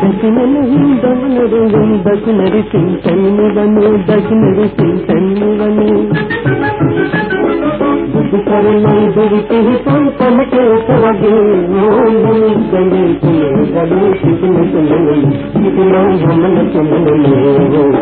దక్షిణం దవనరు దక్షిణరి సింతన్ను వను దక్షిణరి సింతన్ను వను కరుణై దురితి పంపమ కేసవగే ఓం గంగే తులే గడు సిసిన తులే